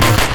Sound.